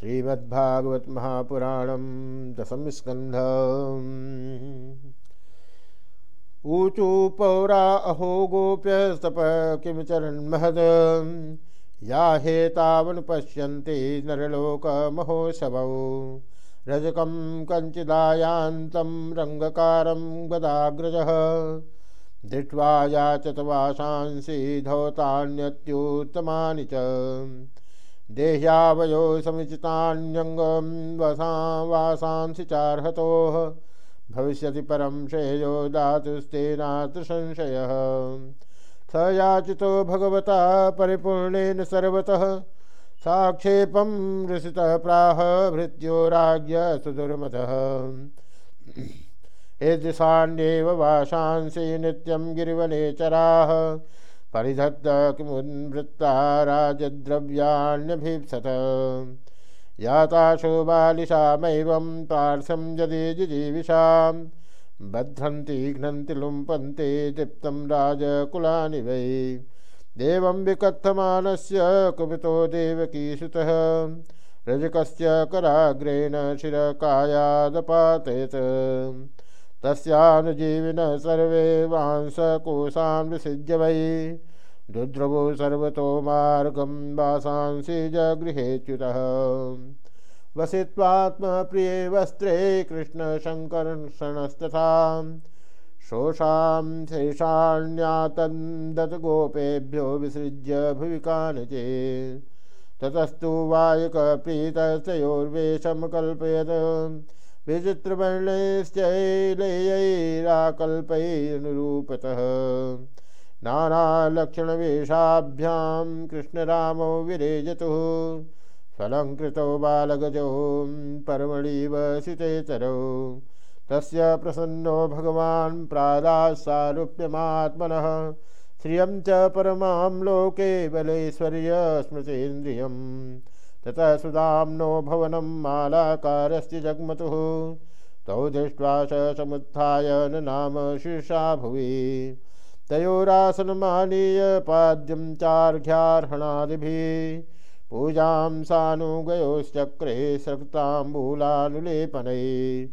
श्रीमद्भागवत महापुराणम दशम स्कंध ऊचू पौरा अहो गोप्य तप किम चरण महद या हेतावन पश्यन्ति नरलोक महोत्सव रजकम कंचिदायान्तं रंगकारं गदाग्रजः दृष्ट्वा याचतवासांसि धौतान्यत्युत्तमानि च। देह्यावयो समुचितान्यङ्गं वसा वासांसि चार्हतोः। भविष्यति परं श्रेयो दातुस्तेनात्र संशयः स याचितो भगवता परिपूर्णेन सर्वतः। साक्षेपं ऋषितः प्राह भृत्यो राज्ञ सुदुर्मतः ईदृशान्येव वाशांसि नित्यं गिरिवने चराः। परिधत्त किमुन्वृत्ता राजद्रव्याण्यभीप्सत याताशो बालिशामैवं पार्श्वं यदि जिजीविषां। बध्नन्ति, घ्नन्ति, लुम्पन्ते, दीप्तं राजकुलानि वै। देवं विकथमानस्य कुपितो देवकीसुतः। रजकस्य कराग्रेण शिरकायादपातयत्। तस्यानुजीविनः सर्वे वांसकोशान् विसिज्य वै। दुद्रवो सर्वतो मार्गं वासांसि जगृहेच्युतः वसित्वात्मप्रिये वस्त्रे कृष्णशङ्कर्षणस्तथा शोषां शेषाण्यातन्दतगोपेभ्यो विसृज्य भुवि कानचे ततस्तु वायकप्रीतस्तयोर्वेशं कल्पयत्। विचित्रवर्णैश्चैलयैराकल्पैरनुरूपतः नानालक्षणवेषाभ्यां कृष्णरामौ विरेजतुः फलङ्कृतौ बालगजौ परमणीव सितेतरौ तस्य प्रसन्नो भगवान् प्रादासारूप्यमात्मनः, श्रियं च परमां लोके बलेश्वर्य स्मृतेन्द्रियम्। ततः सुदाम्नो भवनं मालाकारस्य जग्मतुः। तौ दृष्ट्वा स समुत्थाय न नाम शीर्षा भुवि। तयोरासनमानीय पाद्यं चार्घ्यार्हणादिभिः। पूजां सानुगयोश्चक्रे सक्ताम्बूलानुलेपनैः।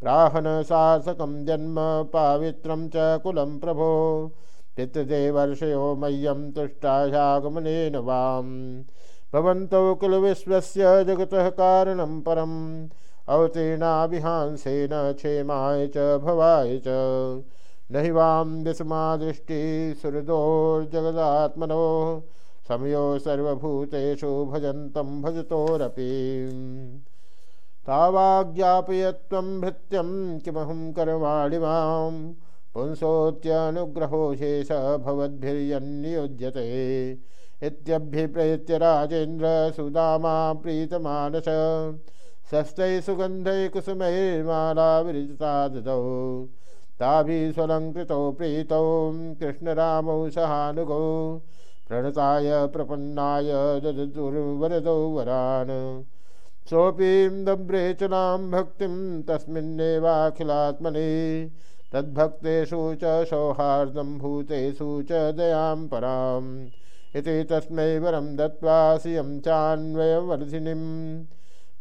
प्राहनशासकं जन्म पावित्रं च कुलं प्रभो। पितृदेवर्षयो मह्यं तुष्टायागमनेन वाम्। भवन्तौ किल विश्वस्य जगतः कारणं परम्। अवतीर्णा विहांसेन क्षेमाय च, भवाय च। न हि वां विस्मादृष्टिः सुहृदोर्जगदात्मनो। समयो सर्वभूतेषु भजन्तं भजतोरपि। तावाज्ञापयत्वं भृत्यं किमहं करवाणि माँ पुंसोऽत्यनुग्रहो शेष भवद्भिर्यन्नियुज्यते। इत्यभ्यप्रेत्य राजेन्द्र सुदामा प्रीतमानस षष्ठैः सुगन्धैः कुसुमैर्माला विरचिता ददौ ताभिस्वलङ्कृतौ प्रीतौ कृष्णरामौ सहानुगौ। प्रणताय प्रपन्नाय ददुर्वरदौ वरान्। सोऽपि दभ्रेचनां भक्तिं तस्मिन्नेवाखिलात्मने। तद्भक्तेषु च सौहार्दं भूतेषु च दयां पराम्। इति तस्मै वरं दत्त्वा श्रियं चान्वयवर्धिनीं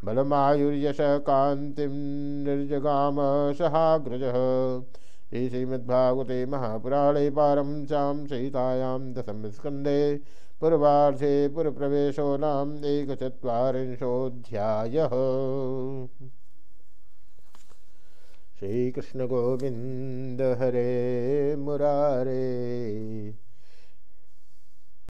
बलमायुर्यशकान्तिं निर्जगाम सहाग्रजः। श्रीमद्भागवते महापुराणे पारंशां सहितायां दशमस्कन्धे पूर्वार्धे पुरप्रवेशो नाम एकचत्वारिंशोऽध्यायः। श्रीकृष्णगोविन्द हरे मुरारे।